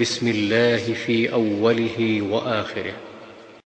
بسم الله في أوله وآخره.